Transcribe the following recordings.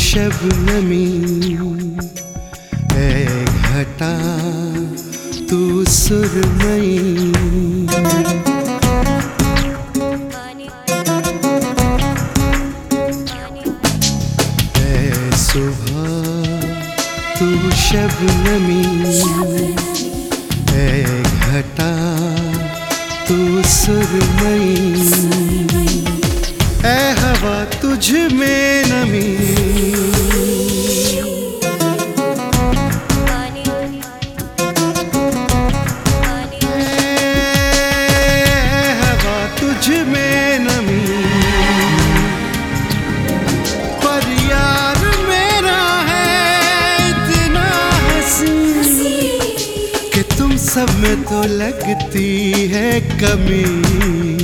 शबनमी है घटा तू सुरमई। सुबह तू शबनमी है घटा तू सुरमई। है हवा तुझ में नमी। सब में तो लगती है कमी।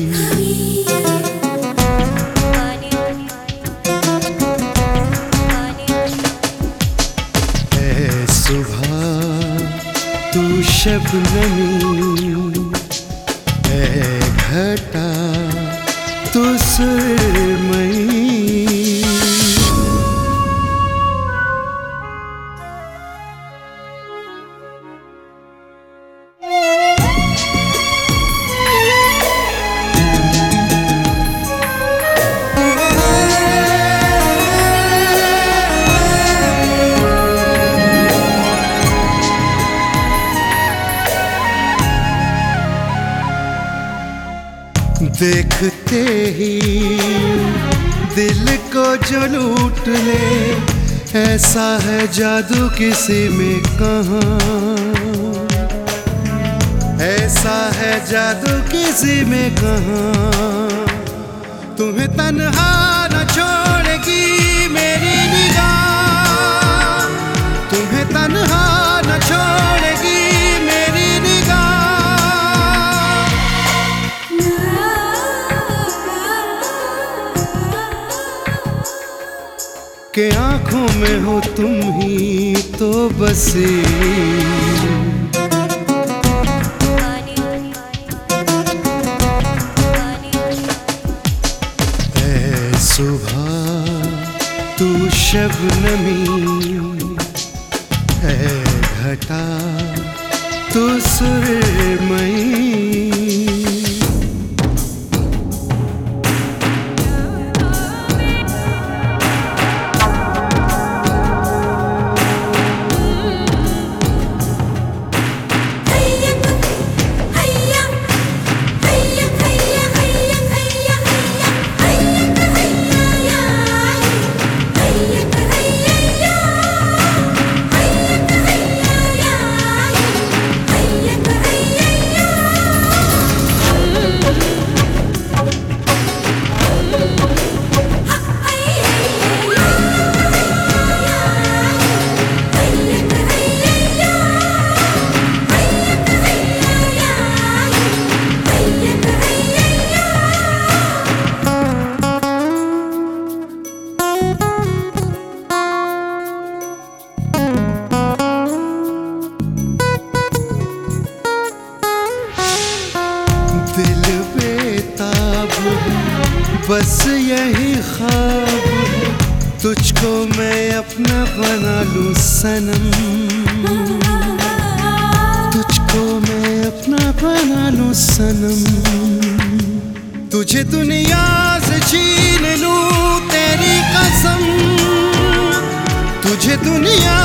शबनमी है घटा तू सुरमई देखते ही दिल को जो लूट ले, ऐसा है जादू किसी में कहा? ऐसा है जादू किसी में कहा? तुम्हें तन्हा न छोड़ेगी मेरी निगाह। तुम्हें तन्हा न छोड़ेगी के आँखों में हो तुम ही तो बसे सुबह तू शबनमी है घटा तू सुरमई बस यही ख्वाब तुझको मैं अपना बना लूँ सनम। तुझको मैं अपना बना लूँ सनम। तुझे दुनिया से छीन लूँ तेरी कसम। तुझे दुनिया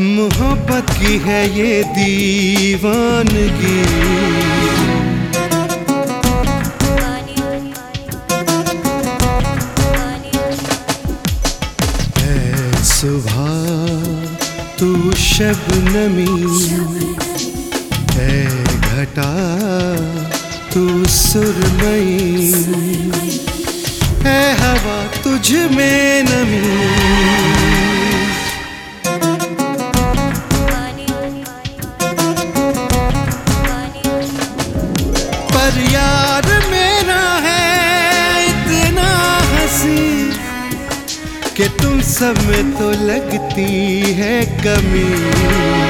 मोहब्बत की है ये दीवानगी। सुबह तू शबनमी। है घटा तू सुरमई। है हवा तुझ में नमी। पर यार मेरा है इतना हँसी कि तुम सब में तो लगती है कमी।